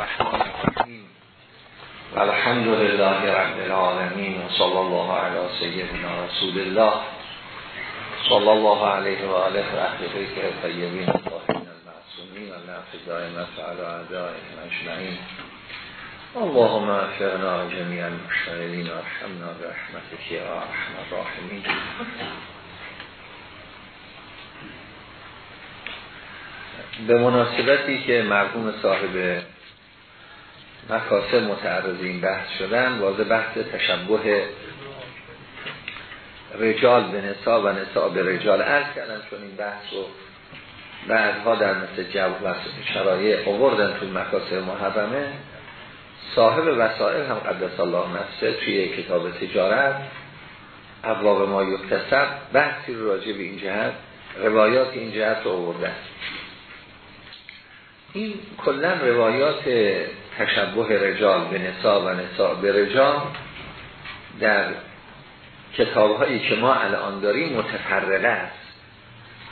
الرحمن الرحیم. الحمد لله رب العالمین و صلی الله علی سیدنا رسول الله صلی الله علیه و آله و اهل بیت الطیبین الطاهرین المعصومین و نفع دائمت علی اعدائهم اجمعین. اللهم اغفرنا جميعا المشتغلین و ارحمنا برحمتك یا ارحم الراحمین. به مناسبتی که مرحوم صاحب مکاسب متعرض این بحث شدن واضح بحث تشبه رجال به نسا و نسا به رجال. عرض کردن چون این بحث رو بعدها در مثل جو و شرایع اووردن توی مکاسب محرمه. صاحب وسائل هم قدس الله نفسه توی کتاب تجارت ابواب ما یکتسب بحثی رو راجع به این جهت روایات این جهت رو اووردن این کلا روایات تشبه رجال به نسا و نسا به رجال در کتاب هایی که ما الان داریم متفرقه است.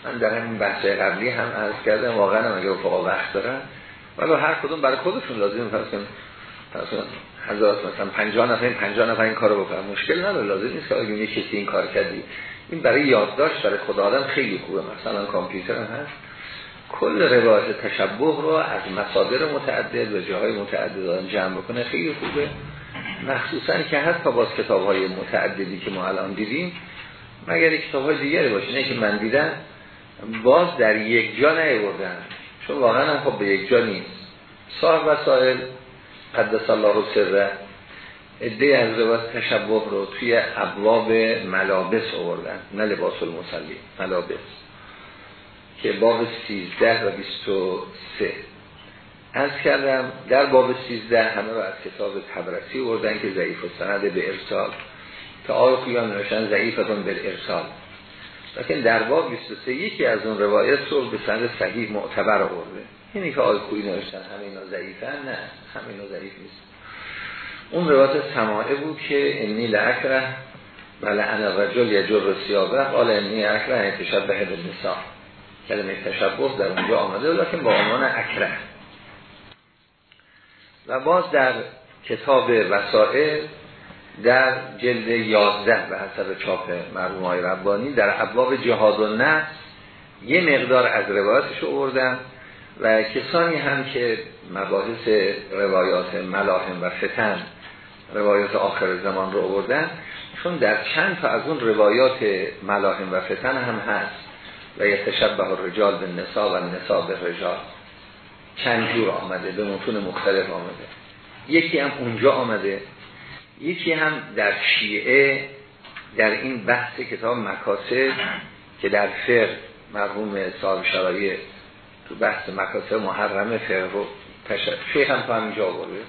من در همین بحث قبلی هم عرض کردم واقعا هم اگر فقا وقت دارن. ولی هر کدوم برای خودشون لازم فرسون فرسون هزار مثلا 50 نفر 50 نفر این کارو بکنن. مشکل نداره لازم نیست که اگه یه کسی این کار کردی. این برای یادداشت برای خود آدم خیلی خوبه. مثلا کامپیوتر هست. کل روایت تشبه رو از مصادر متعدد و جاهای متعدد جمع بکنه. خیلی خوبه. مخصوصا که حتی باز کتاب های متعددی که ما الان دیدیم مگر کتاب های دیگری باشه. نه که من دیدم باز در یک جا نیوردن چون واقعا هم خب به یک جا نیست. صاحب وسائل قدس الله و سره ادهی از روایت تشبه رو توی ابواب ملابس آوردن. نه لباس المسلی ملابس. که باب 13 و 23 از کردم در باب 13 همه رو از کتاب تبرسی بردن که ضعیف و سند به ارسال. تا آقای خویان نوشتن ضعیفتون به ارسال. لیکن در باب 23 یکی از اون روایت رو به سند صحیح معتبر آورده. اینی که آقای خویی نوشتن همه اینا ضعیفن؟ نه همه اینا ضعیف نیست. اون روایت سماعه بود که انی لعکره بله انا رجل یجر سیابه قال انی اکره تشبه بالنساء. کلمه تشبه در اونجا آمده لیکن با عنوان اکره و باز در کتاب وسائل در جلد 11 به حسب چاپ مرحوم های ربانی در ابواب جهاد و نفس یه مقدار از روایاتش آوردن و کسانی هم که مباحث روایات ملاهم و فتن روایات آخر زمان رو آوردن چون در چند تا از اون روایات ملاهم و فتن هم هست. و یتشبه الرجال به نسا و نسا به رجال چند جور آمده به متون مختلف آمده. یکی هم اونجا آمده یکی هم در شیعه در این بحث کتاب مکاسب که در فر مرحوم صاحب شرایع تو بحث مکاسب محرم فر رو شیخ هم تو همینجا آورده.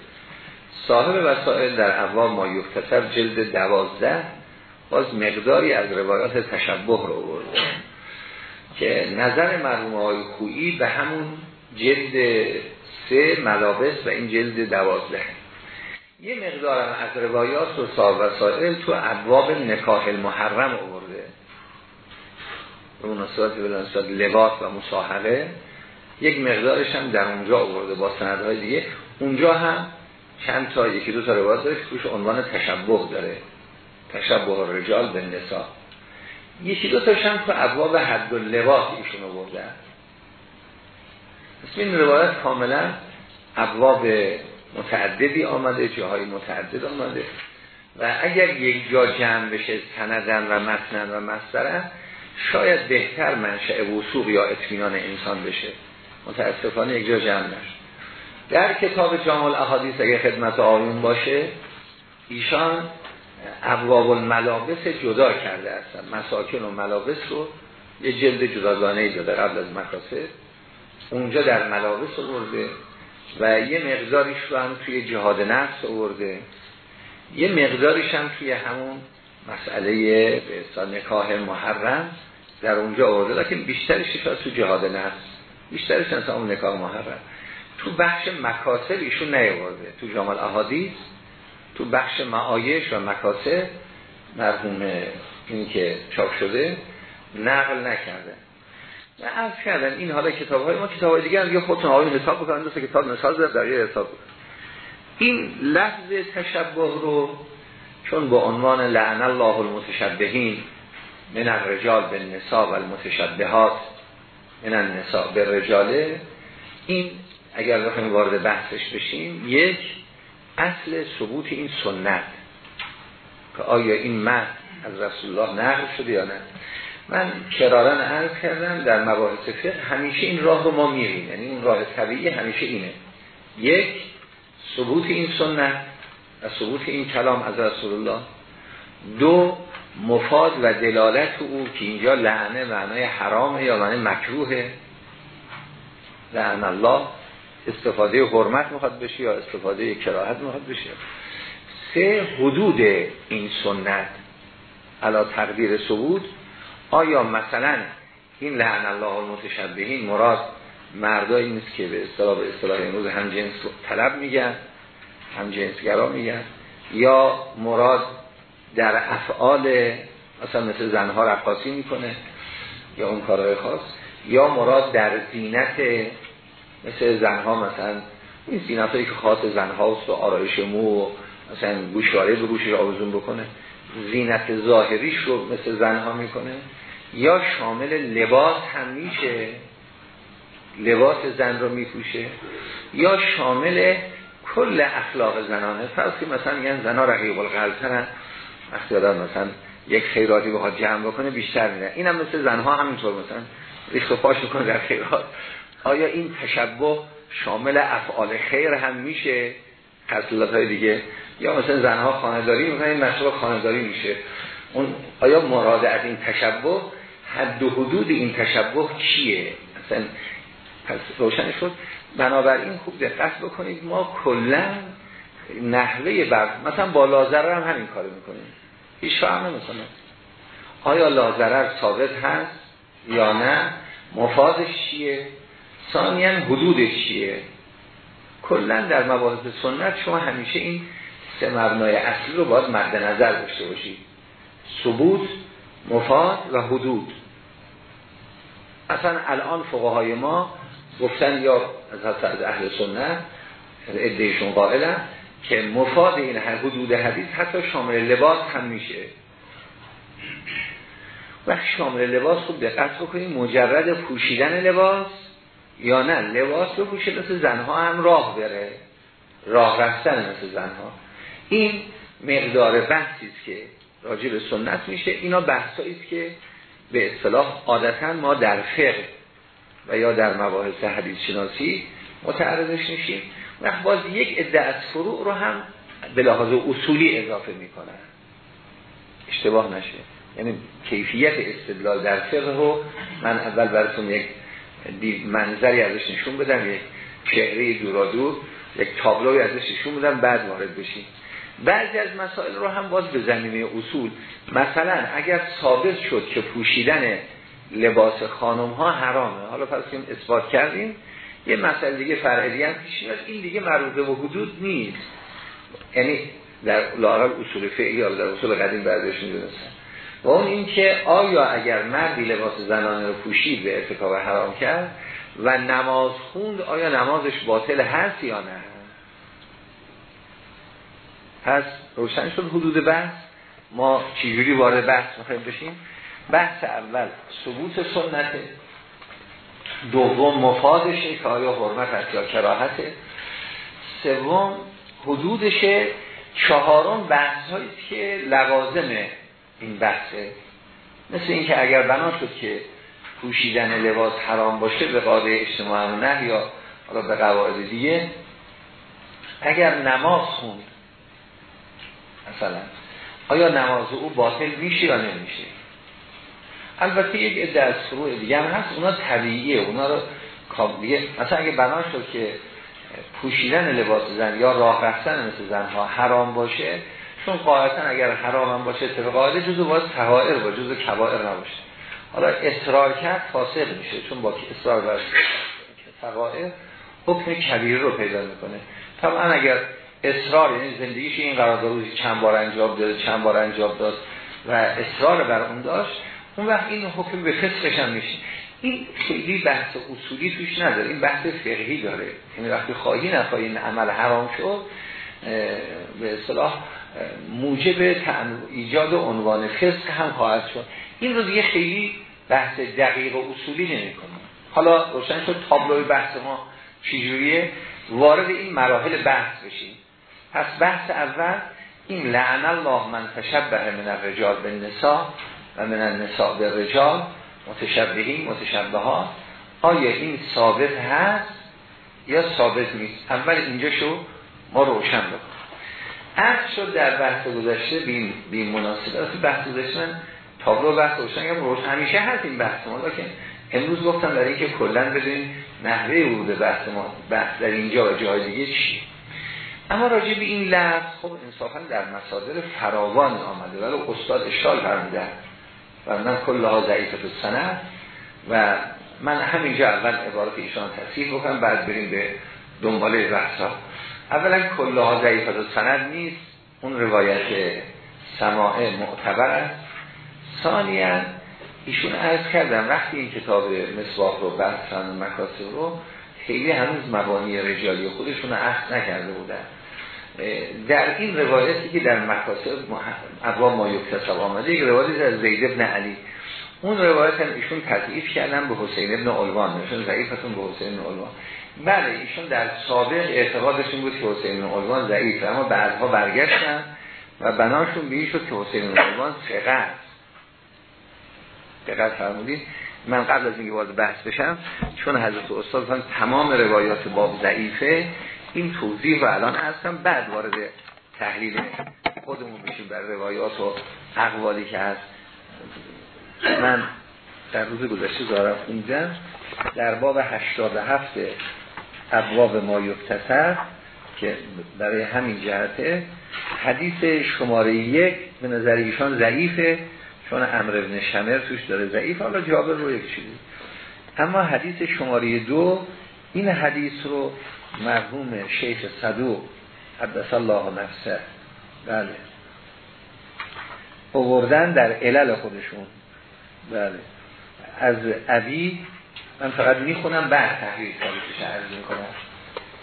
صاحب وسائل در ابواب ما یکتسب جلد دوازده باز مقداری از روایات تشبه رو آورده. که نظر مرحوم های خویی به همون جلد سه ملابس و این جلد دوازده. یه مقدار از روایات و وسائل تو ابواب نکاح المحرم آورده. به مناسبت به لباس و مصاحبه. یک مقدارش هم در اونجا آورده با سندهای دیگه. اونجا هم چند تا یکی دو تا روایات داره که عنوان تشبه داره. تشبه رجال به نسا یکی دو تاش هم تو ابواب حد و لباس ایشون آوردن این روایت کاملا ابواب متعددی آمده جاهای متعدد آمده. و اگر یک جا جمع بشه سندن و متنن و مصدرن شاید بهتر منشأ وسوق یا اطمینان انسان بشه. متاسفانه یک جا جمع نشه در کتاب جامع الاحادیث اگر خدمت آیون باشه ایشان ابواب الملابس جدا کرده هستن. مساکن و ملابس رو یه جلد جداگانه داده قبل از مکاسب اونجا در ملابس آورده و یه مقداریش رو هم توی جهاد نفس آورده. یه مقداریش هم توی همون مسئله به نکاح محرم در اونجا آورده. لیکن بیشترش تو جهاد نفس. بیشترش اصلا اون نکاح محرم. تو بخش مکاسب ایشون نیاورده. تو جامع احادیث تو بخش معایش و مکاسب مرحوم این که چاپ شده نقل نکرده. و از کردن. این حالا کتاب های ما کتاب های دیگه یه خودتون آقایون حساب بکنن دوست کتاب مثال در یه حساب این لفظ تشبه رو چون با عنوان لعن الله المتشبهین من الرجال به نسا و المتشبهات من النسا به رجاله این اگر بخوایم وارد بحثش بشیم یک اصل ثبوت این سنت که آیا این متن از رسول الله نقل شده یا نه. من کرارن عرض کردم در مباحث فقه همیشه این راه رو ما میریم یعنی این راه طبیعی همیشه اینه. یک ثبوت این سنت و ثبوت این کلام از رسول الله. دو مفاد و دلالت او که اینجا لعنه معنای حرامه یا معنی مکروهه. لعن الله. استفاده حرمت می‌خواد بشه یا استفاده کراهت می‌خواد بشه. سه حدود این سنت علا تقدیر ثبوت. آیا مثلا این لعن الله المتشبهین مراد مردایی نیست که به اصطلاح به اصطلاح امروز هم جنس طلب میگن هم جنسگرا میگن یا مراد در افعال مثلا مثل زنها رقاصی می‌کنه یا اون کارهای خاص یا مراد در زینت مثل زنها مثلا این زینت هایی که خاص زنهاست و آرایش مو مثلا گوشواره به گوشش آوزون بکنه زینت ظاهریش رو مثل زنها می‌کنه. یا شامل لباس هم میشه لباس زن رو میپوشه. یا شامل کل اخلاق زنانه. فرض که مثلا میگن زنا رقیق القلب وقتی مثلا یک خیراتی بخواد جمع بکنه بیشتر میره. اینم مثل زنها همینطور مثلا ریخت و پاش می‌کنه در خیرات. آیا این تشبه شامل افعال خیر هم میشه؟ خصلت های دیگه. یا مثلا زنها خانداری می‌کنه این مشروع خانداری میشه. اون آیا مراد از این تشبه حد و حدود این تشبه چیه؟ مثلا پس روشن شد. بنابراین خوب دقت بکنید ما کلا نحوه بر مثلا با لازره هم همین کارو می‌کنیم. هیچ فهم نمی‌کنه آیا لازره ثابت هست یا نه؟ مفادش چیه؟ ثانیا حدودش چیه؟ کلا در مباحث سنت شما همیشه این سه مبنای اصلی رو باید مد نظر داشته باشید. ثبوت مفاد و حدود. اصلا الان فقهای ما گفتن یا از اهل سنت ادهشون قائلن که مفاد این حدود حدیث حتی شامل لباس هم میشه. وقت شامل لباس خوب دقت بکنید مجرد پوشیدن لباس یا نه لباس پوشه مثل زنها هم راه بره. راه رفتن مثل زنها. این مقدار بحثی است که راجع به سنت میشه. اینا بحثایی است که به اصطلاح عادتا ما در فقه و یا در مباحث حدیث شناسی متعرضش میشیم. و باز یک عده از فروع رو هم به لحاظ اصولی اضافه می‌کنن. اشتباه نشه. یعنی کیفیت استدلال در فقه رو من اول براتون یک منظری ازش نشون بدم یک چهره دورا دور یک تابلوی ازش نشون بدم بعد وارد بشیم. بعضی از مسائل رو هم باز به زمینه اصول. مثلا اگر ثابت شد که پوشیدن لباس خانم ها حرامه حالا پس که اثبات کردیم یه مسئله دیگه فرعی هم پیش میاد این دیگه مربوط به حدود نیست. یعنی در لارال اصول فعلی یا در اصول قدیم برداشت می‌دونستن و اون این که آیا اگر مردی لباس زنانه رو پوشید به ارتکاب حرام کرد و نماز خوند آیا نمازش باطل هست یا نه؟ پس روشن شد حدود بحث. ما چجوری وارد بحث می‌خوایم بشیم؟ بحث اول ثبوت سنت دوم مفادشه که آیا حرمت هست یا کراهته. سوم حدودشه چهارم بحث هایی که لوازم این بحثه. مثل اینکه اگر بنا شد که پوشیدن لباس حرام باشه به قاعده اجتماع نه یا حالا به قواعد دیگه اگر نماز خوند مثلا آیا نماز او باطل میشه یا نمیشه؟ البته یک عده از فروع دیگه هم هست اونا طبیعیه اونا رو دیگه مثلا اگه بنا شد که پوشیدن لباس زن یا راه رفتن مثل زنها حرام باشه چون قاعدتا اگر حرام هم باشه طبق قاعده جزو باز تهائر با جزو کبائر نباشه. حالا اصرار کرد فاسد میشه چون با اصرار بر تقائر حکم کبیر رو پیدا می‌کنه. طبعا اگر اصرار یعنی زندگیش این قرار روزی چند بار انجام داده چند بار انجام داد و اصرار بر اون داشت اون وقت این حکم به فسقش هم میشه. این خیلی بحث اصولی توش نداره این بحث فقهی داره. یعنی وقتی خواهی نخواهی این عمل حرام شد به اصطلاح موجب ایجاد عنوان فسق هم خواهد شد. این رو دیگه خیلی بحث دقیق و اصولی نمی کنیم حالا روشن شد تابلوی بحث ما چجوریه؟ وارد این مراحل بحث بشیم. پس بحث اول این لعن الله من تشبه من الرجال به نسا و من النساء به رجال متشبهین متشبهات. آیا این ثابت هست یا ثابت نیست؟ اول اینجا شو ما روشن بکنیم. عرض شد در بحث گذشته بین, بین مناسبت بحث گذشته من تابلو بحث روشن روشن همیشه هست این بحث ما که امروز گفتم برای اینکه کلا بدونیم نحوه ورود بحث ما بحث در اینجا و جای دیگه چی اما راجع به این لفظ خب انصافا در مصادر فراوان آمده ولی استاد اشتال فرمودن و من کلها ضعیفه سنه و من همینجا اول عبارت ایشان تصحیح بکنم بعد بریم به دنباله بحث ها اولا کلها ضعیفه سند نیست اون روایت سماع معتبر است. ثانیا ایشون عرض کردم وقتی این کتاب مصباح رو بحثن و مکاسب رو خیلی هنوز مبانی رجالی خودشون عهد نکرده بودن. در این روایتی که در مکاسب ابواب ما یکتسب آمده یک روایتی از زید ابن علی. اون روایت هم ایشون تضعیف کردن به حسین ابن علوان. ایشون ضعیفتون به حسین ابن علوان. بله ایشون در سابق اعتقادشون بود که حسین علوان ضعیفه اما بعدها برگشتن و بناشون به شد که حسین ابن علوان ثقه دقت فرمودید من قبل از اینکه وارد بحث بشم چون حضرت استاد تمام روایات باب ضعیفه این توضیح و الان هستم بعد وارد تحلیل خودمون بشیم بر روایات و اقوالی که هست. من در روز گذشته دارم خوندم در باب 87 ابواب ما یکتسر که برای همین جهته. حدیث شماره یک به نظر ایشان ضعیفه چون امر ابن شمر توش داره ضعیف حالا جابر رو یک چیزی. اما حدیث شماره دو این حدیث رو مرحوم شیخ صدوق حدث الله نفسه. بله. اووردن در علل خودشون. بله. از ابی من فقط می‌خونم بعد تحریر تاریخش عرض می‌کنم.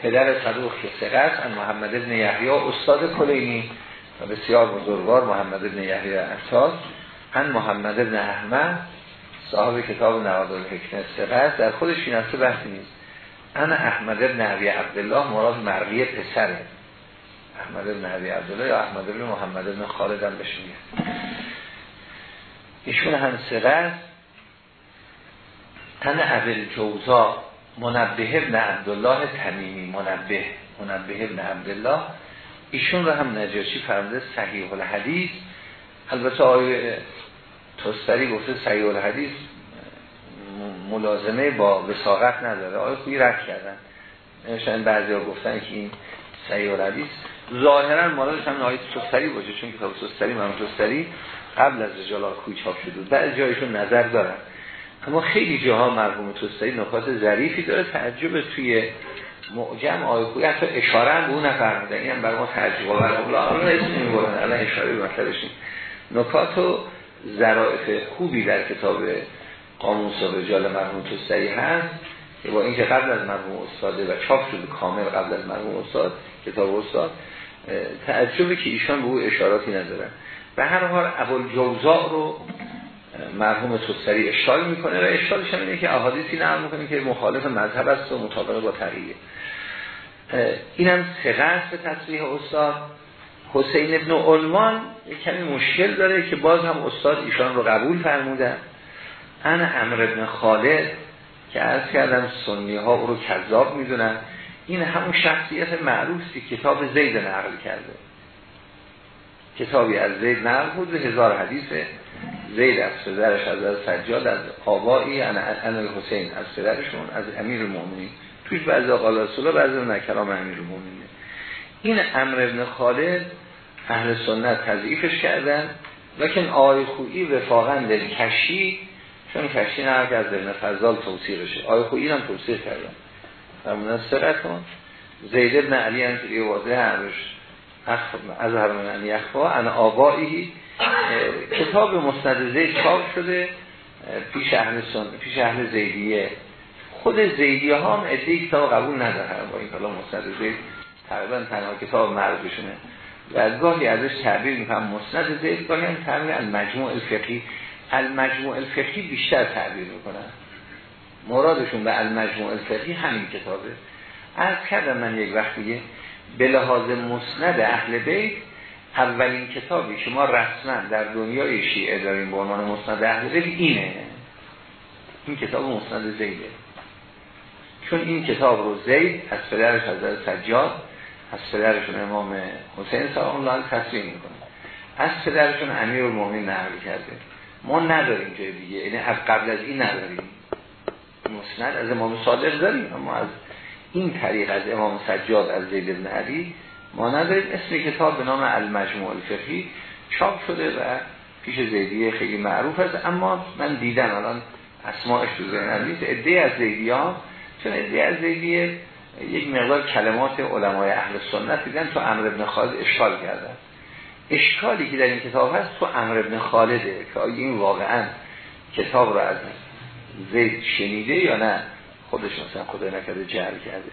پدر صدوق که سقط محمد ابن یحیی استاد کلینی و بسیار بزرگوار محمد ابن یحیی اساس ان محمد ابن احمد صاحب کتاب نواد الحکمت سقط در خودش این اصل بحثی نیست. ان احمد ابن عبی عبدالله مراد مرقی پسره احمد ابن عبی عبدالله یا احمد ابن محمد ابن خالد هم بشنید ایشون هم سقط تن اول جوزا منبه ابن عبدالله تمیمی. منبه منبه ابن عبدالله. ایشون رو هم نجاشی فرمده صحیح الحدیث البته آیه توستری گفته صحیح الحدیث ملازمه با وساقت نداره. آیه خوبی رد کردن. شاید بعضی ها گفتن که این صحیح الحدیث ظاهرا مرادش هم آیه توستری باشه چون کتاب توستری مرمون توستری قبل از رجال کوی چاپ شده بعضی جایشون نظر دارن. اما خیلی جاها مرحوم توستایی نکات ظریفی داره تعجب توی معجم آیکوی حتی اشاره هم به اون نفرمده این هم برای ما تعجب آور. الان اسم این بردن الان اشاره به مطلبشیم نکات و ظرائف خوبی در کتاب قاموس و رجال مرحوم توستایی هست که با اینکه قبل از مرحوم استاده و چاپ شده کامل قبل از مرحوم استاد کتاب استاد تعجبی که ایشان به او اشاراتی ندارن. به هر حال اول جوزا رو مرحوم توسری اشتال می‌کنه و اشتالش هم اینه که احادیثی نقل می‌کنه که مخالف مذهب است و مطابق با تقییه اینم سقه به تصریح استاد. حسین ابن علوان کمی مشکل داره که باز هم استاد ایشان رو قبول فرمودن انا امر ابن خالد که از کردم سنی ها رو کذاب می‌دونن این همون شخصیت معروفی کتاب زید نقل کرده. کتابی از زید نقل بود هزار حدیثه زید از پدرش از از سجاد از آبایی ان حسین از پدرشون از امیر المؤمنین توش بعضی قال رسول بعضی نکرام امیر المؤمنین این امر ابن خالد اهل سنت تضعیفش کردن. لیکن آقای خویی وفاقا دل کشی چون کشی نه از ابن فضال توصیقشه آقای خویی هم توصیق کردن. فرمونن سرتون زید ابن علی هم که واضح از هر من یخفا ان آبایی کتاب مستند زید چاپ شده پیش اهل سن پیش اهل زیدیه. خود زیدیه ها هم ادهی کتاب قبول ندارن با این کلام مستند زید. تقریبا تنها کتاب معروفشونه و از گاهی ازش تعبیر می‌کنم. مسند زید گاهی هم تعبیر المجموع الفقهی. المجموع الفقهی بیشتر تعبیر می‌کنن. مرادشون به المجموع الفقهی همین کتابه. از کردم من یک وقتیه به لحاظ مسند اهل بیت اولین کتابی که ما رسما در دنیای شیعه داریم به عنوان مسند اهل بیت اینه. این کتاب مسند زیده. چون این کتاب رو زید از پدرش حضرت سجاد از پدرشون امام حسین سلام الله تصویر می‌کنه. از پدرشون امیر المومنین نقل کرده. ما نداریم جای دیگه. یعنی از قبل از این نداریم. مسند از امام صادق داریم اما از این طریق از امام سجاد از زید بن علی ما نداریم. اسم کتاب به نام المجموع الفقهی چاپ شده و پیش زیدیه خیلی معروف است. اما من دیدم الان اسماعش تو ذهنم نیست. عده از زیدی چون عده از زیدیه یک مقدار کلمات علمای اهل سنت دیدن تو امر ابن خالد اشکال کردن اشکالی که در این کتاب هست تو امر ابن خالده که این واقعا کتاب رو از زید شنیده یا نه؟ خودش مثلا خدا نکرده جعل کرده.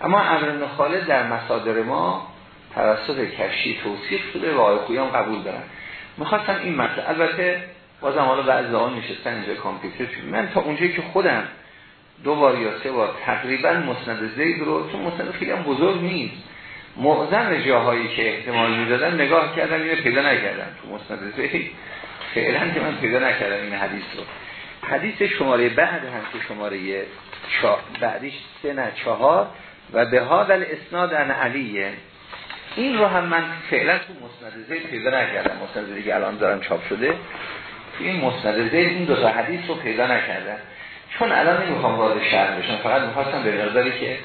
اما امر خالد در مصادر ما توسط کشی توصیف شده و آقای قبول دارن. می‌خواستم این مطلب البته بازم حالا بعضی آن نشستن اینجا کامپیوتر من تا اونجایی که خودم دو بار یا سه بار تقریبا مسند زید رو چون مسند خیلی هم بزرگ نیست. معظم جاهایی که احتمال می‌دادن نگاه کردم اینو پیدا نکردم تو مسند زید فعلا که من پیدا نکردم این حدیث رو. حدیث شماره بعد هم که شماره چا... بعدیش سه نه چهار. و به هادل اسناد ان علیه. این رو هم من فعلا تو مسند زید پیدا نکردم. مسند دیگه الان دارم چاپ شده. این مسند زید این دو تا حدیث رو پیدا نکردم. چون الان نمی‌خوام وارد شهر بشم. فقط می‌خواستم به نظری که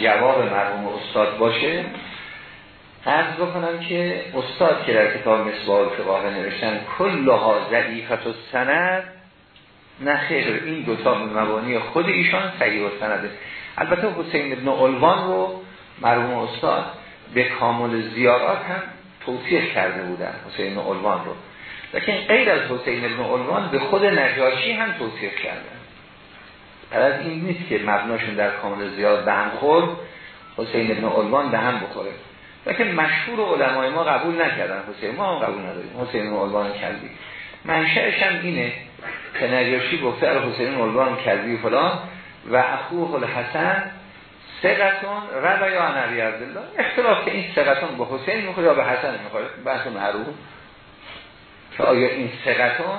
جواب مرحوم استاد باشه. عرض بکنم که استاد که در کتاب مصباح فقاه نوشتن کلها ضعیفت و سند نه خیر این دوتا مبانی خود ایشان صحیح و سنده البته حسین ابن علوان رو مرحوم استاد به کامل زیارات هم توصیح کرده بودن حسین ابن علوان رو. لیکن غیر از حسین ابن علوان به خود نجاشی هم توصیح کردن از این نیست که مبناشون در کامل زیاد به هم خورد حسین ابن علوان به هم بخوره. لیکن مشهور علمای ما قبول نکردن. حسین ما قبول نداریم. حسین ابن علوان کلبی منشأش هم اینه که نجاشی گفته ال حسین علوان کلبی فلان و اخوه الحسن سقتون رضا یا نبی عبدالله. اختلاف که این سقتون به حسین می‌خوره یا به حسن می‌خوره بحث معروف. که آیا این سقتون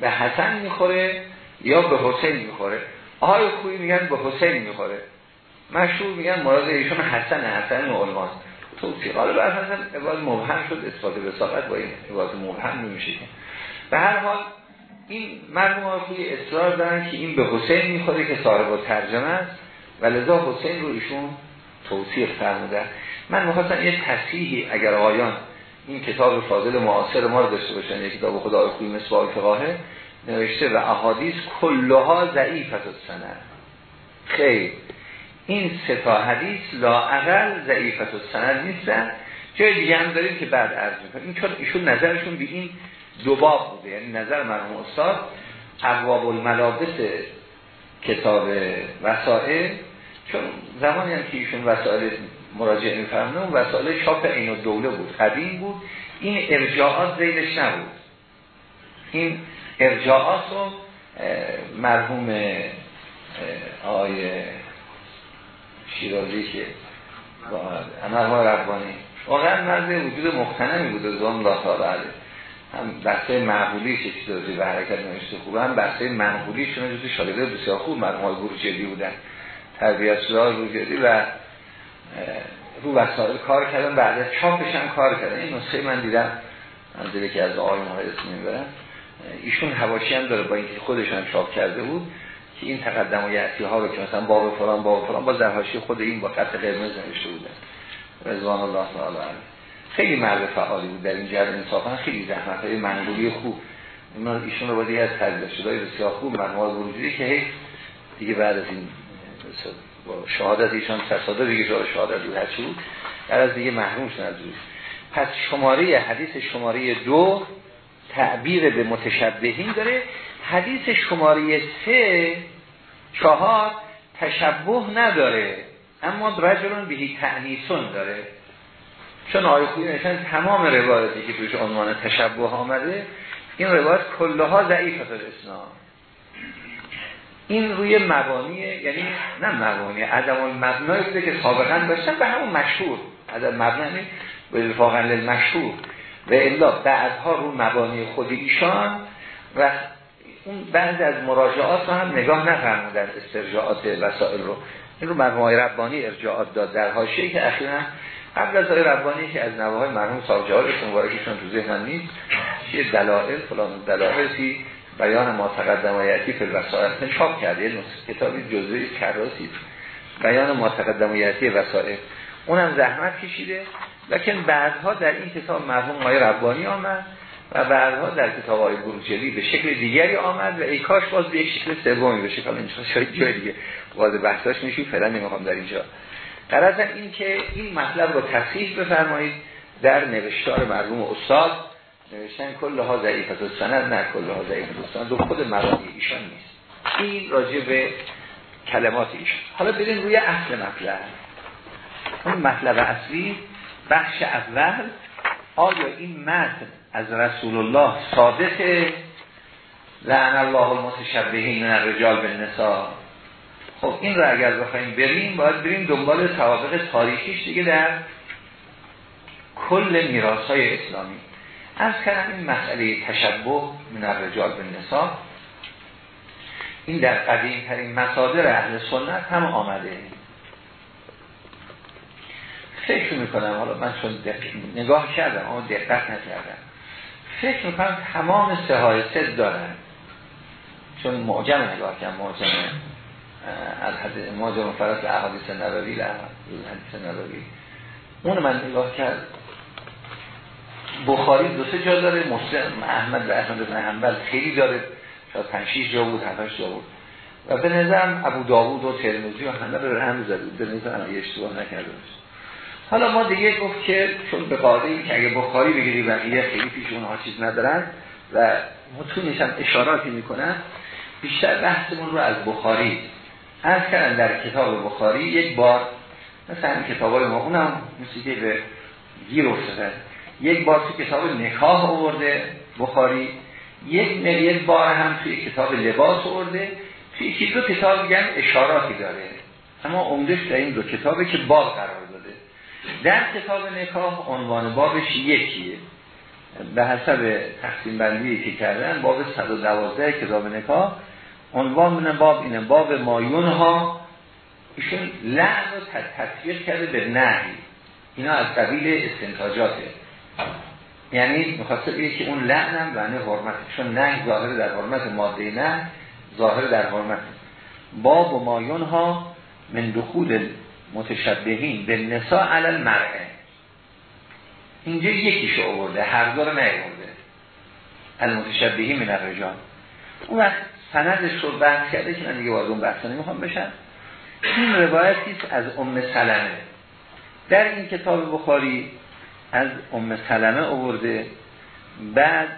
به حسن می‌خوره یا به حسین می‌خوره؟ آقای خویی میگن به حسین می‌خوره. مشهور میگن مراد ایشون حسن حسن و عنوان توصیق حالا بر حسن عباد مبهم شد اثبات بساقت با این عباد مبهم نمیشه به هر حال این مرموم خویی اصرار دارن که این به حسین می‌خوره که صاحب ترجمه است و لذا حسین رو ایشون توصیق فرمودن. من می‌خواستم یه تصحیحی اگر آیان این کتاب فاضل معاصر ما رو داشته باشن یک کتاب خدا خوی مثل فقاهه نوشته و احادیث کلها ضعیفت سنه خیر. این ستا حدیث لا اقل ضعیفت سند نیستن. جای دیگه هم داریم که بعد عرض می‌کنم این چون ایشون نظرشون به این دو باب بوده. یعنی نظر مرحوم استاد ابواب الملابس کتاب وسائل چون زمانی هم که ایشون وسائل مراجعه میفرمونه اون وسائل چاپ این دوله بود قدیم بود. این ارجاعات زیدش نبود. این ارجاعات رو مرحوم آقای شیرازی که مرحوم ربانی واقعا مرد وجود مختنمی بود. زمان لا تعالی هم بحثه معقولی که چیزی به حرکت نوشته خوبه هم بحثه منقولی چون جزو شاگرده بسیار خوب مرحوم های بروجردی بودن. تربیت شده بروجردی و رو وسائل کار کردن. بعد از چاپش هم کار کردن. این نسخه من دیدم. من که از آقای محمد اسم می‌برم. ایشون حواشی هم داره با اینکه خودشون چاپ کرده بود که این تقدم و یعطی ها رو که مثلا باب فلان باب فلان با زرهاشی خود این با خط قرمز نوشته بودن. رضوان الله تعالی خیلی مرد فعالی بود در این جهت انصافا خیلی زحمت های منقولی خوب. ایشون رو با از تجربه شده بسیار خوب مرمال وجودی که دیگه بعد از این شهادت ایشان تصادف دیگه شهادت بود هرچی بود. در از دیگه محروم شدن پس شماره حدیث شماره دو تعبیر به متشبهین داره. حدیث شماره سه چهار تشبه نداره. اما رجلون بهی تعنیسون داره. چون خویی نشن تمام روایتی که توش عنوان تشبه آمده این روایت کلها ضعیف اسلام این روی مبانی یعنی نه مبانی عدم المبنای بوده که سابقا داشتن به همون مشهور. عدم مبنی به واقعا مشهور و الا بعدها رو مبانی خود ایشان و اون بعد از مراجعات رو هم نگاه نفرمودن استرجاعات وسائل رو. این رو مرحوم ربانی ارجاعات داد در حاشیه که اخیرا قبل از آقای ربانی که از نواهای مرحوم صاحب جهاد مبارکشون تو ذهن نیست. یه دلائل فلان دلائلی بیان ما تقدم آیتی فی الوسائل چاپ کرده کتابی جزوی کراسی بیان ما تقدم آیتی وسائل. اونم زحمت کشیده. لکن بعدها در این کتاب مرحوم آقای ربانی آمد و بعدها در کتاب بروجلی به شکل دیگری آمد و ای کاش باز به شکل سومی بشه. حالا اینجا شاید جای دیگه واضح بحثاش میشیم فعلا نمی‌خوام در اینجا قرار این که این مطلب رو تصحیح بفرمایید در نوشتار مرحوم استاد. نوشتن کل ها ضعیف از سند نه کل ها ضعیف از دو خود مرادی ایشان نیست. این راجع به کلمات ایشان. حالا بریم روی اصل مطلب. اون مطلب اصلی بخش اول آیا این متن از رسول الله صادقه؟ لعن الله المتشبهین الرجال بالنساء. خب این رو اگر بخوایم بریم باید بریم دنبال توابق تاریخیش دیگه در کل میراث های اسلامی. از کردم این مسئله تشبه من الرجال بالنساء این در قدیم ترین مصادر اهل سنت هم آمده. فکر می‌کنم حالا من چون نگاه کردم اما دقت نکردم. فکر می‌کنم تمام سه سد دارن. چون معجم نگاه کردم معجم. از حد معجم فرس احادیث نبوی حدیث نبوی. اون من نگاه کرد. بخاری دو سه جا داره مسلم احمد و احمد بن حنبل خیلی داره. شاید 5 6 جا بود 7 جا بود. و به نظرم ابو داوود و ترمذی و همه به هم زده به نظرم اشتباه نکرده حالا ما دیگه گفت که چون به قاعده که اگه بخاری بگیری بقیه خیلی پیش اونها چیز ندارن و متونش هم اشاراتی می‌کنن بیشتر بحثمون رو از بخاری از کردن در کتاب بخاری یک بار مثلا این کتاب های ما اونم مثل که به گیر افتاده. یک بار تو کتاب نکاح آورده بخاری یک یک بار هم توی کتاب لباس آورده. توی یکی دو کتاب میگن اشاراتی داره. اما عمدش در این دو کتابه که باب قرار داده. در کتاب نکاح عنوان بابش یکیه. به حسب تقسیم بندی که کردن باب 112 کتاب نکاح عنوان باب اینه. باب مایون ها ایشون لعن رو تطبیق کرده به نهی اینا از قبیل استنتاجاته. یعنی می‌خواسته بگه که اون لعنم معنی حرمت چون نه ظاهر در حرمت ماده نه ظاهر در حرمت. باب و مایون ها من دخول متشبهین به نسا علل مرعه اینجا یکیشو آورده. هر دو رو نیورده. المتشبهین من الرجال. اون وقت سندش رو بحث کرده که من دیگه وارد اون بحثا نمی‌خوام بشن این روایتی از ام سلمه. در این کتاب بخاری از ام سلمه آورده بعد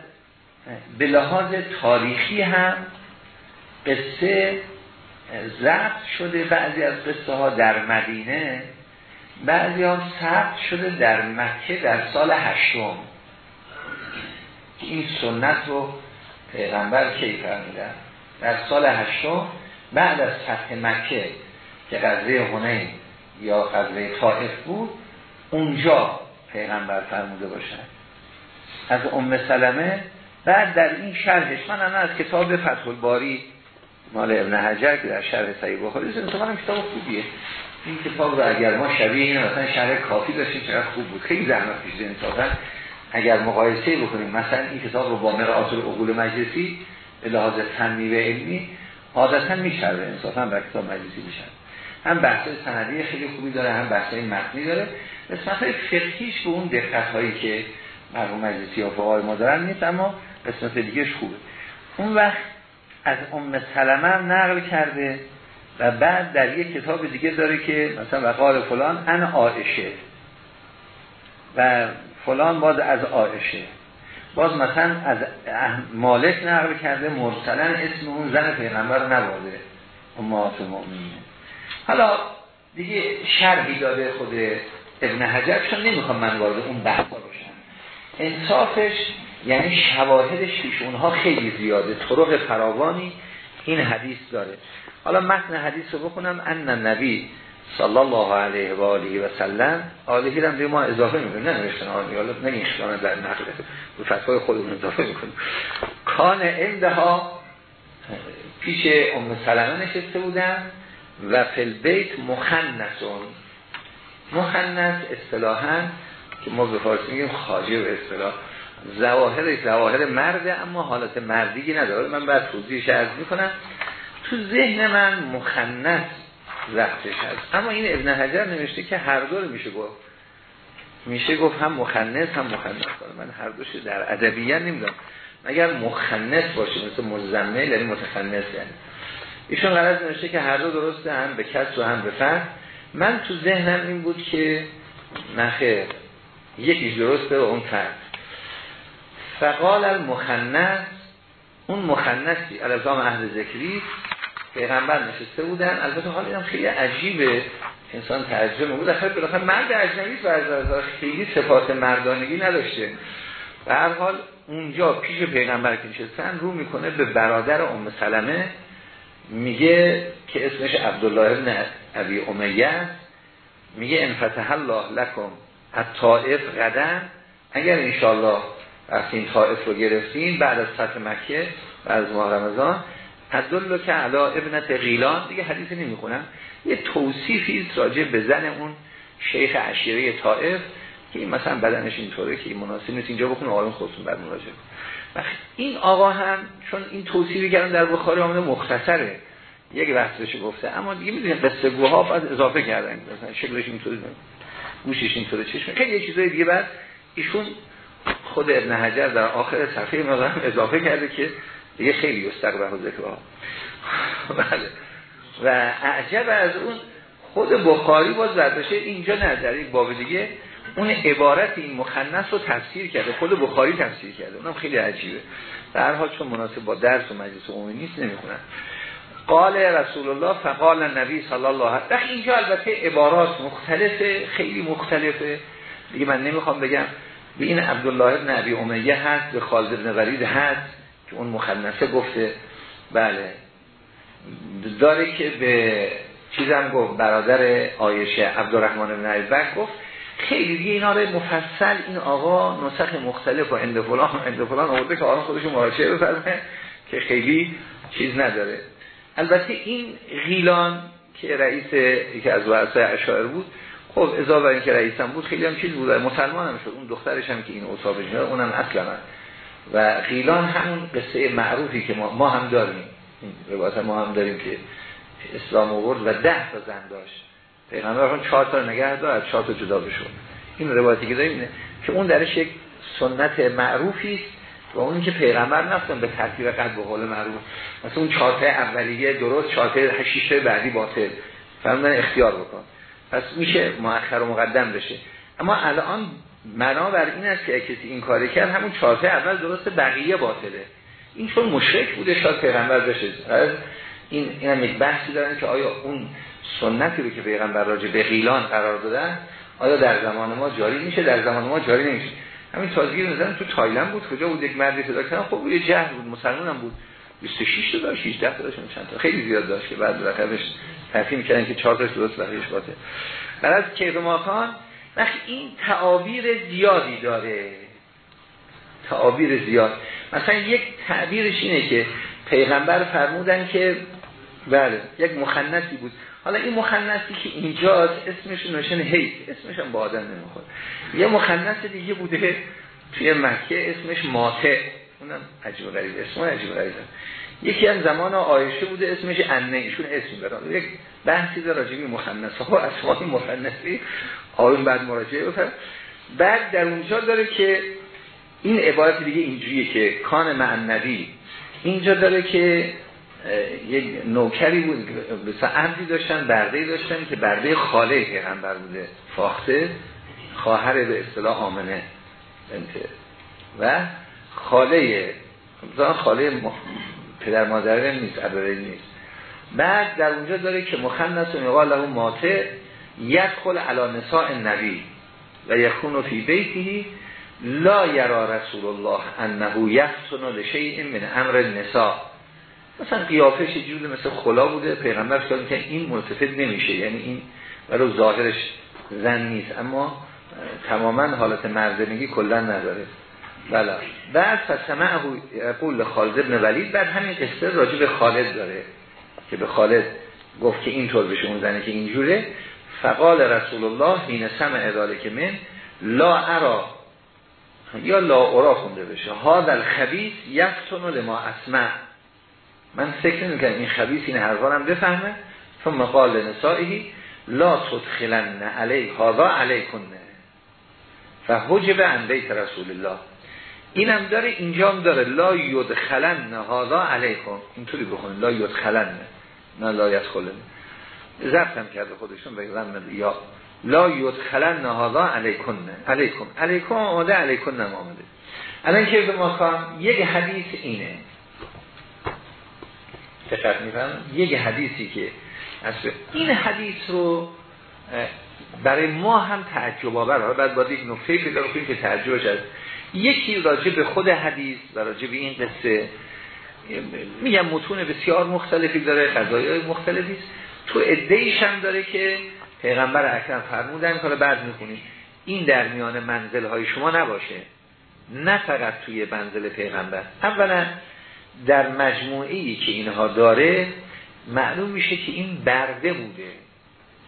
به لحاظ تاریخی هم قصه ضبط شده بعضی از قصه ها در مدینه بعضی ها ثبت شده در مکه در سال هشتم. این سنت رو پیغمبر کی فرمیدن در سال هشتم بعد از فتح مکه که قضیه هنین یا قضیه طائف بود اونجا پیغمبر فرموده باشن از ام سلمه. بعد در این شرحش من هم از کتاب فتح الباری مال ابن حجر که در شرح صحیح بخاری هم کتاب خوبیه. این کتاب رو اگر ما شبیه این مثلا شرح کافی داشتیم چقدر خوب بود. خیلی زحمت کشیده انصافا اگر مقایسه بکنیم مثلا این کتاب رو با مرآت العقول مجلسی به لحاظ فنی و علمی عادتا میشرده انصافا بر کتاب مجلسی میشن هم بحث سندی خیلی خوبی داره هم بحث متنی داره. قسمت فقهیش به اون دقت هایی که مرحوم مجلسی و فقهای ما دارن نیست اما قسمت دیگهش خوبه. اون وقت از ام سلمه هم نقل کرده و بعد در یک کتاب دیگه داره که مثلا وقال فلان ان آئشه و فلان باز از آئشه باز مثلا از مالک نقل کرده مرسلا اسم اون زن پیغمبر نباده. امهات مؤمنین حالا دیگه شرحی داده خود ابن حجر چون نمی‌خوام من وارد اون بحثا باشم انصافش یعنی شواهدش پیش اونها خیلی زیاده طرق فراوانی این حدیث داره. حالا متن حدیث رو بکنم ان نبی صلی الله علیه و آله و سلم آلهی رو به ما اضافه می‌کنیم نه نوشتن آلهی حالا نمیشتن در نقل به فتوای خودمون اضافه می‌کنیم. کان ها پیش ام سلمه نشسته بودن و فل بیت مخنسون مخنس اصطلاحا که ما به فارسی میگیم خاجه به اصطلاح. زواهر زواهر مرده اما حالت مردی نداره. من بعد توضیحش عرض می‌کنم. تو ذهن من مخنث رفتش هست. اما این ابن حجر نوشته که هر دو میشه گفت. میشه گفت هم مخنث هم مخنث. من هر دوش در ادبیات نمی‌دونم. مگر مخنث باشه مثل مزمل یعنی متخنث یعنی. ایشون غلط نوشته که هر دو درسته هم به کس و هم به فرد من تو ذهنم این بود که نخیر یکیش درسته و اون فرد. فقال المخنث اون مخنثی الازام اهل ذکری پیغمبر نشسته بودن. البته حالا هم خیلی عجیبه. انسان ترجمه بود آخر بالاخره مرد اجنبی و از خیلی صفات مردانگی نداشته. به هر حال اونجا پیش پیغمبر که نشستن رو می‌کنه به برادر ام سلمه. میگه که اسمش عبدالله ابن ابی امیه. میگه انفتح الله لکم الطائف غدن اگر انشالله وقتی این طائف رو گرفتین بعد از فتح مکه بعد از ماه رمضان تدل که علا ابنت غیلان دیگه حدیث نمی خونم یه توصیفی راجع به زن اون شیخ عشیره طائف که این مثلا بدنش اینطوره که این مناسب نیست. اینجا بخونه آقایون خودتون بعد مراجعه این آقا هم چون این توصیفی کردن در بخاری آمده مختصره. یک بحثش گفته. اما دیگه می‌دونید قصه گوها بعد اضافه کردن. مثلا شکلش اینطوری گوشش اینطوره چشم. خیلی چیزای دیگه بعد ایشون خود ابن حجر در آخر صفحه مقام اضافه کرده که دیگه خیلی استقبه و ذکرها بله. و اعجب از اون خود بخاری باز برداشته اینجا نه یک باب دیگه اون عبارت این مخنث رو تفسیر کرده خود بخاری تفسیر کرده. اونم خیلی عجیبه. در حال چون مناسب با درس و مجلس عمومی نیست نمی‌خونن. قال رسول الله فقال نبی صلی الله علیه اینجا البته عبارات مختلفه خیلی مختلفه. دیگه من نمی‌خوام بگم. به این عبدالله ابن عبی امیه هست به خالد ابن ولید هست. که اون مخنثه گفته بله داره که به چیزم گفت برادر آیشه عبدالرحمن عبی گفت خیلی دیگه اینا رو مفصل این آقا نسخ مختلف و اند فلان و اند فلان آورده که آقا خودش مراجعه بفرمه که خیلی چیز نداره البته این غیلان که رئیس یکی از ورسای اشاعر بود خب اضافه این که رئیسم بود خیلی هم چیز بود مسلمان هم شد اون دخترش هم که این اصابه جنه اونم اصلا هم. و غیلان همون قصه معروفی که ما, ما هم داریم. روایت ما هم داریم که اسلام آورد و ده تا زن داشت. پیغمبر هم چهار تا نگه دارد چهار تا جدا بشون این روایتی که داریم که اون درش یک سنت معروفی است و اون که پیغمبر نفتن به ترتیب قد به قول معروف. مثلا اون چهار اولیه درست چهار تا بعدی باطل. فرمودن اختیار بکن. پس میشه مؤخر و مقدم بشه. اما الان معنا بر این است که کسی این کاری کرد همون چهار اول درست بقیه باطله. این چون مشرک بوده شاید پیغمبر بشه. این این هم یک بحثی دارن که آیا اون سنتی رو که پیغمبر راجع به غیلان قرار دادن آیا در زمان ما جاری میشه؟ در زمان ما جاری نمیشه. همین تازگی نظرم تو تایلند بود کجا بود؟ یک مردی پیدا کردن. خب یه جهر بود مسلمان هم بود. 26 تا داشت 18 تا داشت چند تا. خیلی زیاد داشت که بعد رقمش تفهیم می‌کردن که 4 تاش درست بقیه‌اش باطل. در از کیف ماکان وقتی این تعابیر زیادی داره تعابیر زیاد. مثلا یک تعبیرش اینه که پیغمبر فرمودن که بله یک مخنثی بود. حالا این مخنثی که اینجاست اسمش نوشن هیت اسمش هم با آدم نمی‌خواد یه مخنث دیگه بوده توی مکه اسمش ماته. اونم عجیب غریب اسم عجیب غریب. یکی از زمان آیشه بوده اسمش انه ایشون اسم بران یک بحثی در راجبی مخنث ها اسمای مخنثی. آیون بعد مراجعه بفرد بعد در اونجا داره که این عبارت دیگه اینجوریه که کان معنوی. اینجا داره که یک نوکری بود به عبدی داشتن برده داشتن که برده خاله پیغمبر بوده فاخته خواهر به اصطلاح آمنه. بنته و خاله خاله پدر مادره نیست عبره نیست. بعد در اونجا داره که مخنث و میقال له ماته یدخل علی نساء نبی و یکون فی بیتی لا یرا رسول الله انه یفتن لشیء من امر النساء. مثلا قیافش جوری مثل خلا بوده پیغمبر فرمود که این ملتفت نمیشه یعنی این برای ظاهرش زن نیست. اما تماما حالت مردنگی کلا نداره. بله. بعد فسمعه قول خالد ابن ولید بعد همین قصه راجع به خالد داره که به خالد گفت که اینطور بشه اون زنه که اینجوره. فقال رسول الله این سمع که من لا ارا یا لا اورا خونده بشه. در خبیث یفتون لما اسمع. من فکر نمی‌کنم این خبیث این حرفانم بفهمه. ثم قال نسائهی لا تدخلن علی هذا علیکنه فحجب عن بیت رسول الله. اینم داره اینجا هم داره. لا یدخلن هذا علیکم اینطوری بخونید. لا یدخلن نه لا یدخلن. ضبط کرده خودشون به یا لا یدخلن هذا علیکم علیکم. علیکم آمده علیکم نم آمده الان که به ما یک حدیث اینه. دقت میفهم یک حدیثی که اصلا این حدیث رو برای ما هم تعجب آور. بعد باید یک نکته پیدا کنیم که تعجبش از یکی راجع به خود حدیث و راجع به این قصه. میگم متون بسیار مختلفی داره قضایی مختلفی است. تو ادهیش هم داره که پیغمبر اکرم فرمودن که بعد می‌کنیم این در میان منزل های شما نباشه. نه فقط توی منزل پیغمبر. اولا در مجموعی که اینها داره معلوم میشه که این برده بوده.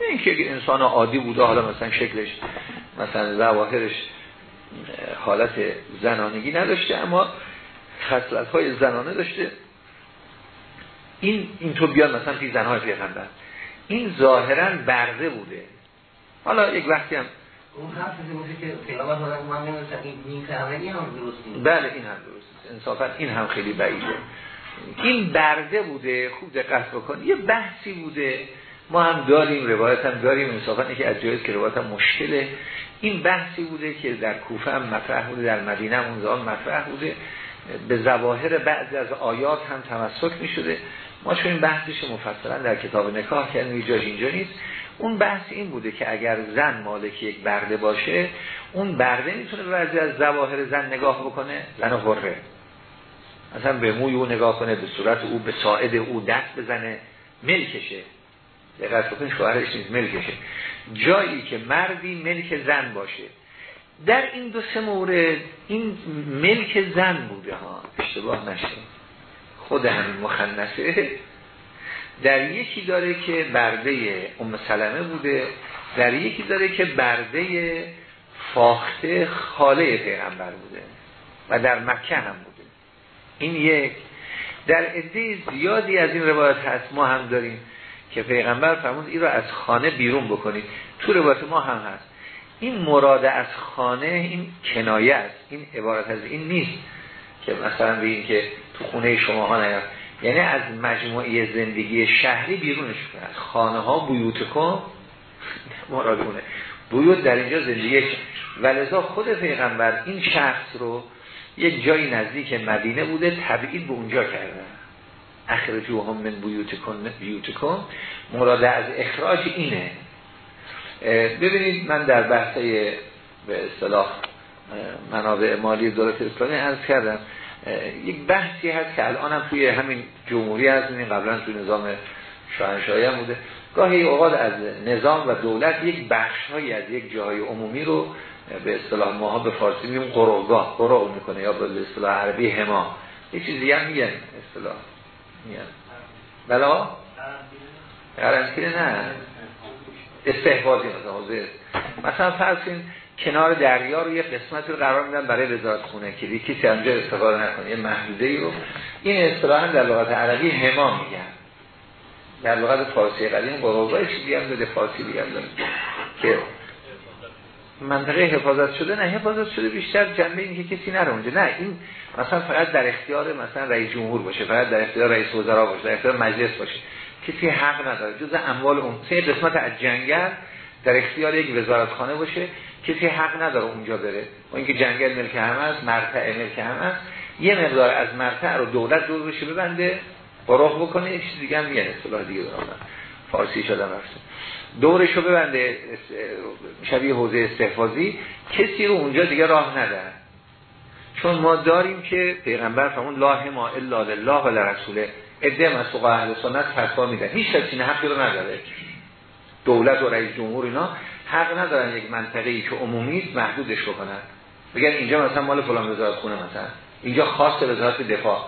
این که انسان عادی بوده حالا مثلا شکلش مثلا زواهرش حالت زنانگی نداشته اما خصلت های زنانه داشته. این اینطور بیاد مثلا پی زنهای پیغمبر. این ظاهرا برده بوده. حالا یک وقتی هم اون که من درست بله این هم درست انصافا این هم خیلی بعیده. این برده بوده خوب دقت بکن. یه بحثی بوده. ما هم داریم روایت هم داریم. انصافا که از جایز که روایت هم مشکله. این بحثی بوده که در کوفه هم مطرح بوده در مدینه هم اون زمان مطرح بوده. به زواهر بعضی از آیات هم تمسک می شده ما چون این بحثش مفصلا در کتاب نکاح کردیم جاش اینجا نیست. اون بحث این بوده که اگر زن مالک یک برده باشه اون برده می‌تونه به از زواهر زن نگاه بکنه؟ زن حره مثلا به موی او نگاه کنه به صورت او به ساعد او دست بزنه ملکشه دقیقت بکنی شوهرش نیست ملکشه جایی که مردی ملک زن باشه. در این دو سه مورد این ملک زن بوده ها. اشتباه نشه. خود همین مخنسه در یکی داره که برده ام سلمه بوده در یکی داره که برده فاخته خاله پیغمبر بوده و در مکه هم بوده. این یک. در عده زیادی از این روایت هست ما هم داریم که پیغمبر فرمود این رو از خانه بیرون بکنید. تو روایت ما هم هست. این مراد از خانه این کنایه است. این عبارت از این نیست که مثلا این که تو خونه شما ها نیاد. یعنی از مجموعه زندگی شهری بیرونش از خانه ها بیوت کن مراد اونه بیوت در اینجا زندگی ولذا خود پیغمبر این شخص رو یک جایی نزدیک مدینه بوده تبعید به اونجا کردن اخرجوهم من بیوتکن بیوتکن مراد از اخراج اینه. ببینید من در بحث به اصطلاح منابع مالی دولت اسلامی عرض کردم. یک بحثی هست که الان هم توی همین جمهوری هست. این قبلا توی نظام شاهنشاهی هم بوده. گاهی اوقات از نظام و دولت یک بخش هایی از یک جاهای عمومی رو به اصطلاح ماها به فارسی میگیم قروگاه قروع می‌کنه یا به اصطلاح عربی هما یه چیزی هم میگن اصطلاح. میگن. بلا قرنطینه. نه. استحبازی مثلا مثلا فرض کنار دریا رو یه قسمت رو قرار میدن برای وزارت خونه. که کسی اونجا استفاده نکنه یه محدوده ای رو. این اصطلاحا در لغت عربی هما میگن. در لغت فارسی قدیم قروبای چیزی هم داده فارسی دیگه هم داره که منطقه حفاظت شده نه حفاظت شده بیشتر جنبه این که کسی نره اونجا. نه این مثلا فقط در اختیار مثلا رئیس جمهور باشه فقط در اختیار رئیس وزرا باشه در اختیار مجلس باشه. کسی حق نداره. جز اموال اون. سه قسمت از جنگل در اختیار یک وزارتخانه باشه. کسی حق نداره اونجا بره. و اینکه جنگل ملک همه است مرتع ملک همه است. یه مقدار از مرتع رو دولت دور بشه ببنده قرخ بکنه یک چیز دیگه هم میگن اصطلاح دیگه دارم فارسی شدن رفته. دورشو ببنده شبیه حوزه استحفاظی. کسی رو اونجا دیگه راه نده. چون ما داریم که پیغمبر فرمون لا ما الا لله و لرسوله. ادم از فقها اهل سنت فتوا میدن هیچ کسی حقی رو نداره. دولت و رئیس جمهور اینا. حق ندارن یک منطقه ای که عمومی است محدودش بکنن. بگن اینجا مثلا مال فلان وزارت خونه مثلا. اینجا خاص وزارت دفاع.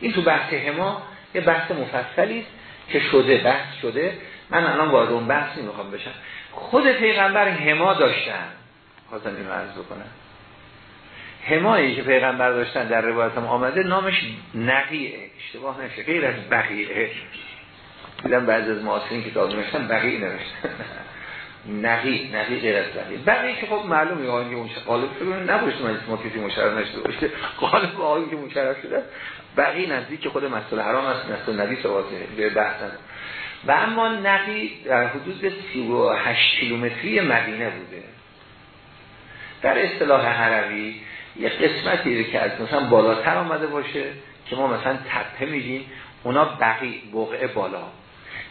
این تو بحث هما یه بحث مفصلی است که شده بحث شده. من الان وارد اون بحث نمی‌خوام بشم. خود پیغمبر هما داشتن. خواستم اینو عرض بکنم. همایی که پیغمبر داشتن در روایت هم آمده نامش نقیه اشتباه نشه. غیر از بقیه دیدم بعض از معاصرین کتاب نوشتن بقیه نوشتن. نقی نقی غیر از بقیه بقیه که خب معلومه آقایی که قالب شده نباشته من ما کسی مشرف نشده باشه قالب آقایی که مشرف شده بقیه نزدیک خود مسئله حرام است مسئله نبی سواته به بحثن و اما نقی در حدود 38 کیلومتری مدینه بوده. در اصطلاح عربی یه قسمتی که از مثلا بالاتر آمده باشه که ما مثلا تپه میگیم اونا بقی بقعه بالا.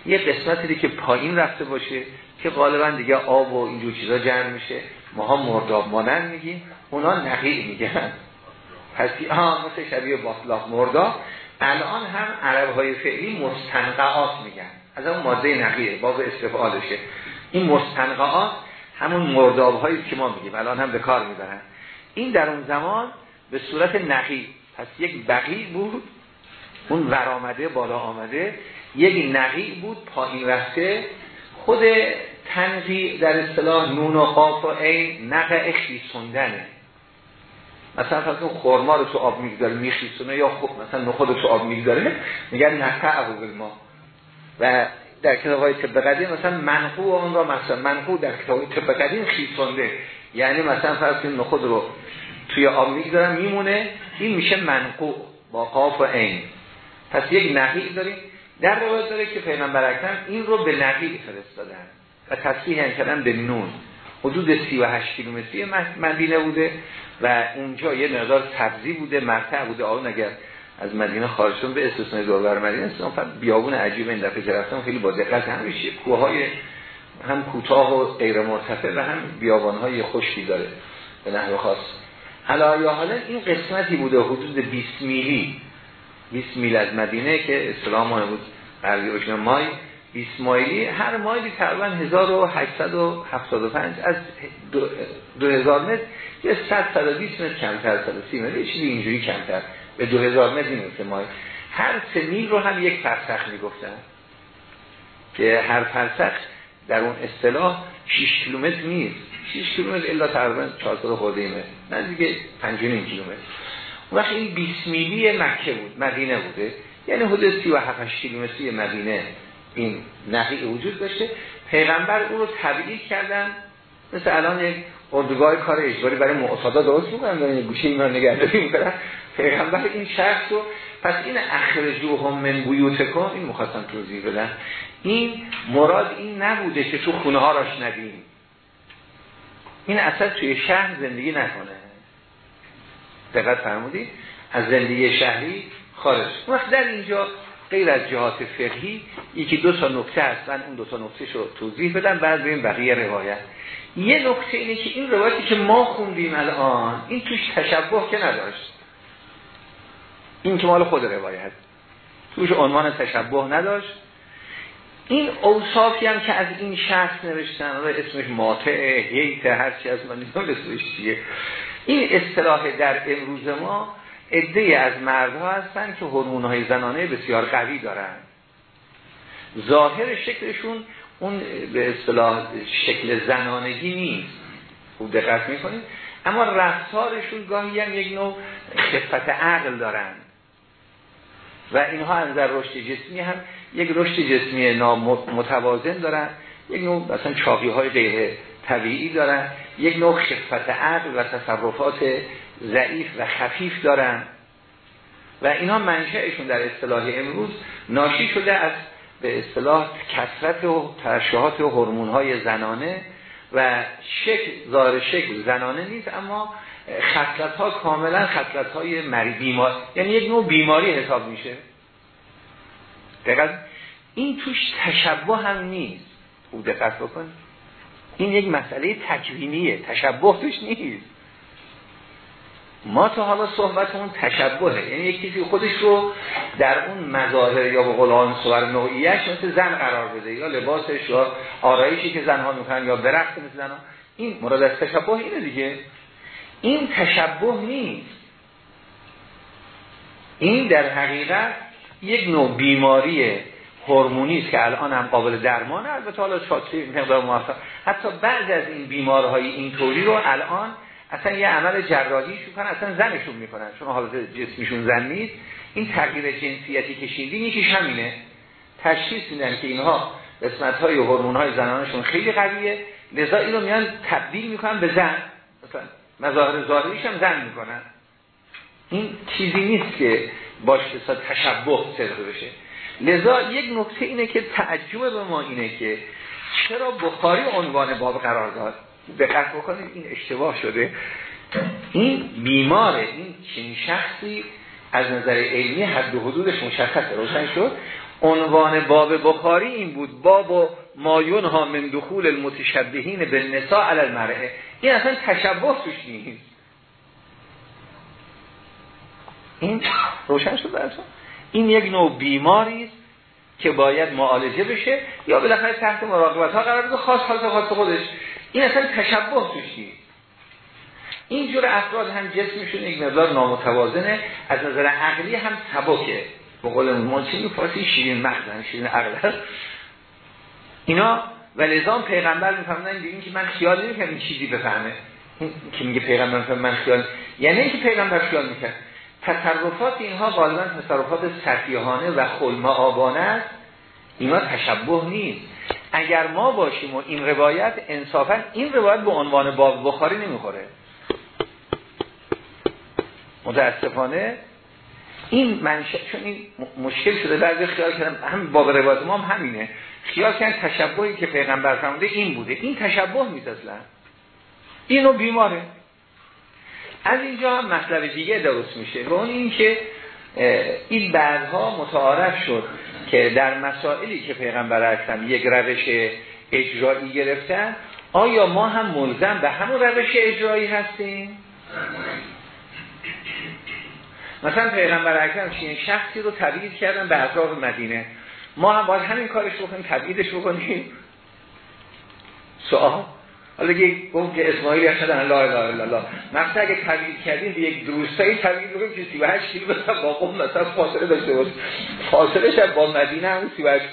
یه قسمتی که پایین رفته باشه که غالبا دیگه آب و اینجور چیزا جمع میشه. ماها مرداب مانند میگیم اونا نقیق میگن. پس آه مثل شبیه باطلاق مرداب. الان هم عرب های فعلی مستنقعات میگن. از اون ماده نقیه باب استفعالشه. این مستنقعات همون مرداب هایی که ما میگیم الان هم به کار می‌برن. این در اون زمان به صورت نقی پس یک بقی بود اون ورامده بالا آمده یک نقی بود پایین رفته. خود تنقی در اصطلاح نون و قاف و عین نقع خیسوندنه. مثلا فرض خورما رو تو آب می‌گذاره میخیسونه یا خب مثلا نخود رو تو آب می‌گذاره میگن نقع ابو ما و در کتاب های طب قدیم مثلا منقو اون را مثلا منقو در کتاب طب قدیم خیسونده. یعنی مثلا فرض کنید نخود رو توی آب می‌گذارن میمونه این میشه منقو با قاف و عین. پس یک نقیع داریم. در روایت داره که پیغمبر اکرم این رو به نقیع فرستادن و تصحیح کردن به نون. حدود 38 کیلومتری مدینه بوده و اونجا یه مقدار سبزی بوده مرتع بوده. آن اگر از مدینه خارج شدن به استثنای دوربر مدینه فقط بیابون عجیب این دفعه که رفتم خیلی با دقت همیشه کوههای هم کوتاه و غیر مرتفع و هم بیابانهای خشکی داره به نحو خاص. حالا یا حالا این قسمتی بوده حدود 20 میلی. 20 میل از مدینه که اسلام بود قربی روشن مای. 20 مایلی هر مایلی تقریبا 1875 از 2000 متر. یه 100 120 متر کمتر 130 متر یه چیزی اینجوری کمتر. به 2000 متر می‌رسه مای. هر سه میل رو هم یک فرسخ می‌گفتن که هر فرسخ در اون اصطلاح 6 کیلومتر نیست. 6 کیلومتر الا تقریبا 400 خورده ایمه نزدیک 5 کیلومتر. وقت این 20 میلی مکه بود مدینه بوده. یعنی حدود 37 کیلومتری مدینه این نقی وجود داشته. پیغمبر اون رو تبدیل کردن. مثل الان یک اردوگاه کار اجباری برای معتادا درست دارن یک گوشه اینا نگهداری می‌کنن پیغمبر این شخص رو پس این اخرجوهم من بیوتکم این مخواستم توضیح بدن این مراد این نبوده که تو خونه ها راش ندیم. این اصلا توی شهر زندگی نکنه. دقت فرمودی؟ از زندگی شهری خارج. وقت در اینجا غیر از جهات فقهی یکی دو تا نکته هست. من اون دو تا نکته رو توضیح بدم بعد بریم بقیه روایت. یه نکته اینه که این روایتی که ما خوندیم الان این توش تشبه که نداشت. این که مال خود روایت. توش عنوان تشبه نداشت. این اوصافی هم که از این شخص نوشتن اسمش ماته هیت هرچی از من نیستم چیه. این اصطلاح در امروز ما عده از مردها هستن که هورمون های زنانه بسیار قوی دارن. ظاهر شکلشون اون به اصطلاح شکل زنانگی نیست. خوب دقت می‌کنید. اما رفتارشون گاهی هم یک نوع خفت عقل دارن. و اینها از در رشد جسمی هم یک رشد جسمی متوازن دارن. یک نوع مثلا چاقی های غیر طبیعی دارن یک نوع خفت عقل و تصرفات ضعیف و خفیف دارن. و اینا منشأشون در اصطلاح امروز ناشی شده از به اصطلاح کسرت و ترشحات و های زنانه و شکل ظاهر شکل زنانه نیست اما خصلت ها کاملا خصلت های بیمار یعنی یک نوع بیماری حساب میشه. دقیقا. این توش تشبه هم نیست. خوب دقت بکن. این یک مسئله تکوینیه تشبه توش نیست. ما تا حالا صحبتمون تشبهه. یعنی یک کسی خودش رو در اون مظاهر یا به قول صور نوعیش مثل زن قرار بده یا لباسش یا آرایشی که زنها می‌کنن یا برخت مثل زنها. این مراد از تشبه اینه دیگه. این تشبه نیست. این در حقیقت یک نوع بیماری هورمونی است که الان هم قابل درمانه البته حالا شاطری مقدار موفق. حتی بعض از این بیمارهای اینطوری رو الان اصلا یه عمل جراحی کنن اصلا زنشون می‌کنن. چون حالت جسمیشون زن نیست. این تغییر جنسیتی که شیدی همینه. تشخیص میدن که اینها قسمت های هورمون های زنانشون خیلی قویه. لذا اینو میان تبدیل می‌کنن به زن. مثلا مظاهر ظاهریش هم زن می‌کنن. این چیزی نیست که باش تشبه صدق بشه. لذا یک نکته اینه که تعجب به ما اینه که چرا بخاری عنوان باب قرار داد؟ دقت بکنید این اشتباه شده. این بیماره این چین شخصی از نظر علمی حد و حدودش مشخص روشن شد. عنوان باب بخاری این بود باب مایون ها من دخول المتشبهین به نساء علی المرعه این اصلا تشبه توش نیست. این روشن شد برسان این یک نوع بیماری است که باید معالجه بشه یا بالاخره تحت مراقبت ها قرار بده خاص حالت خاص خودش. این اصلا تشبه توش نیست اینجور افراد هم جسمشون یک مقدار نامتوازنه از نظر عقلی هم سبکه. به قول منچینی فارسی شیرین مغزن شیرین عقل اینا و لزام پیغمبر میفهمدن این که من خیال نمی‌کنم این چیزی بفهمه. که میگه پیغمبر من خیال یعنی اینکه پیغمبر خیال می‌کرد. تصرفات اینها غالبا تصرفات سفیهانه و خلما آبانه است. اینا تشبه نیست. اگر ما باشیم و این روایت انصافا این روایت به عنوان باب بخاری نمی‌خوره. متاسفانه این منشه چون این مشکل شده بعضی خیال کردم هم باب روایت ما هم همینه. خیال کردن تشبهی که پیغمبر فرموده این بوده. این تشبه نیست اصلا. اینو بیماره. از اینجا مطلب دیگه درست میشه. و اون این که این بعدها متعارف شد که در مسائلی که پیغمبر هستن یک روش اجرایی گرفتن آیا ما هم ملزم به همون روش اجرایی هستیم؟ مثلا پیغمبر اکرم چین شخصی رو تبعید کردن به اطراف مدینه. ما هم باید همین کارش بکنیم تبعیدش بکنیم. سوال؟ حالا که گفت که اسماعیل اشهد ان لا اله الا الله. مثلا اگه تبیین کردین به یک دروستایی تبیین بکنیم که 38 کیلومتر با قم مثلا فاصله داشته باشه. فاصله شد با مدینه هم 38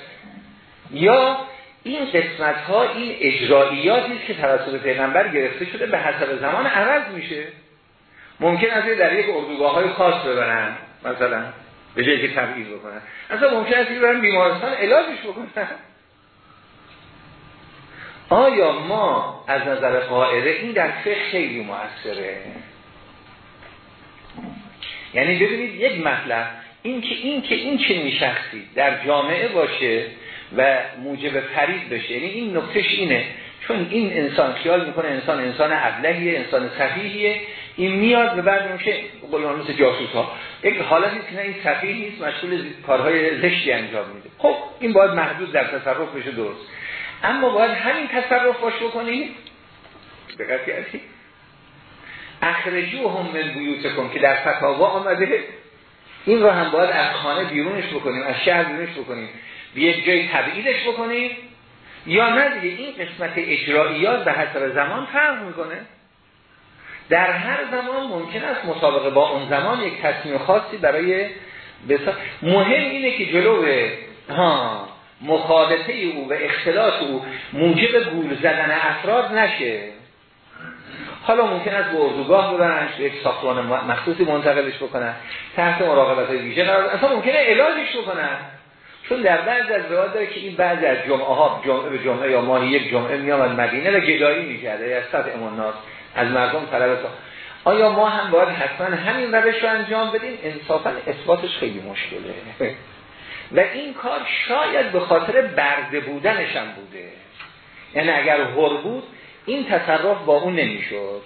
یا این قسمت ها این اجراییاتی که توسط پیغمبر گرفته شده به حسب زمان عوض میشه. ممکن است در یک اردوگاه های خاص ببرن مثلا به جایی که تبعید بکنن. اصلا ممکن است برن بیمارستان علاجش بکنن. آیا ما از نظر قائره این در فقه خیلی موثره؟ یعنی ببینید یک مطلب این که این که این چنین شخصی در جامعه باشه و موجب فرید بشه یعنی این نکتهش اینه. چون این انسان خیال می‌کنه انسان انسان ابلهیه انسان صحیحیه. این میاد و بعد میشه مثل جاسوس ها یک حالتی که نه این صحیح نیست مشغول کارهای زشتی انجام میده. خب این باید محدود در تصرف بشه درست. اما باید همین تصرف باش بکنید دقت کردی اخرجو هم من بیوتکم که در فتاوا آمده. این رو هم باید از خانه بیرونش بکنیم از شهر بیرونش بکنیم. به یک جای تبعیدش بکنیم. یا نه دیگه این قسمت اجراییات به حسب زمان فرق می‌کنه. در هر زمان ممکن است مطابق با اون زمان یک تصمیم خاصی برای بسا... مهم اینه که جلو ها مخالطه او و اختلاط او موجب گول زدن افراد نشه. حالا ممکن است به اردوگاه ببرنش به یک ساختمان مخصوصی منتقلش بکنن تحت مراقبت ویژه قرار اصلا ممکنه علاجش بکنن. چون در بعض از داره که این بعضی از جمعه ها جمعه به جمعه یا ماهی یک جمعه میامد مدینه و گدایی می‌کرده. از سطح امانات از مردم طلب آیا ما هم باید حتما همین روش رو انجام بدیم؟ انصافا اثباتش خیلی مشکله. و این کار شاید به خاطر برده بودنش هم بوده. یعنی اگر هر بود این تصرف با اون نمی‌شد.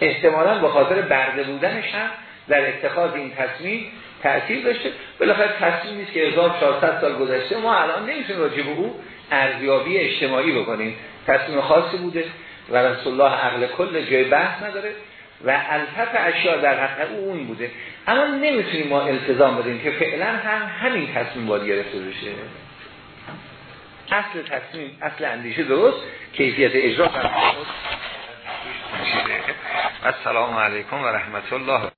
احتمالا به خاطر برده بودنش هم در اتخاذ این تصمیم تأثیر داشته. بالاخره تصمیم نیست که 1400 سال گذشته ما الان نمی‌تونیم راجع به او ارزیابی اجتماعی بکنیم. تصمیم خاصی بوده و رسول الله عقل کل جای بحث نداره. و الفت اشیاء در حق او اون بوده. اما نمی‌تونیم ما التزام بدیم که فعلا هم همین تصمیم باید گرفته بشه. اصل تصمیم اصل اندیشه درست کیفیت اجرا السلام علیکم و رحمت الله.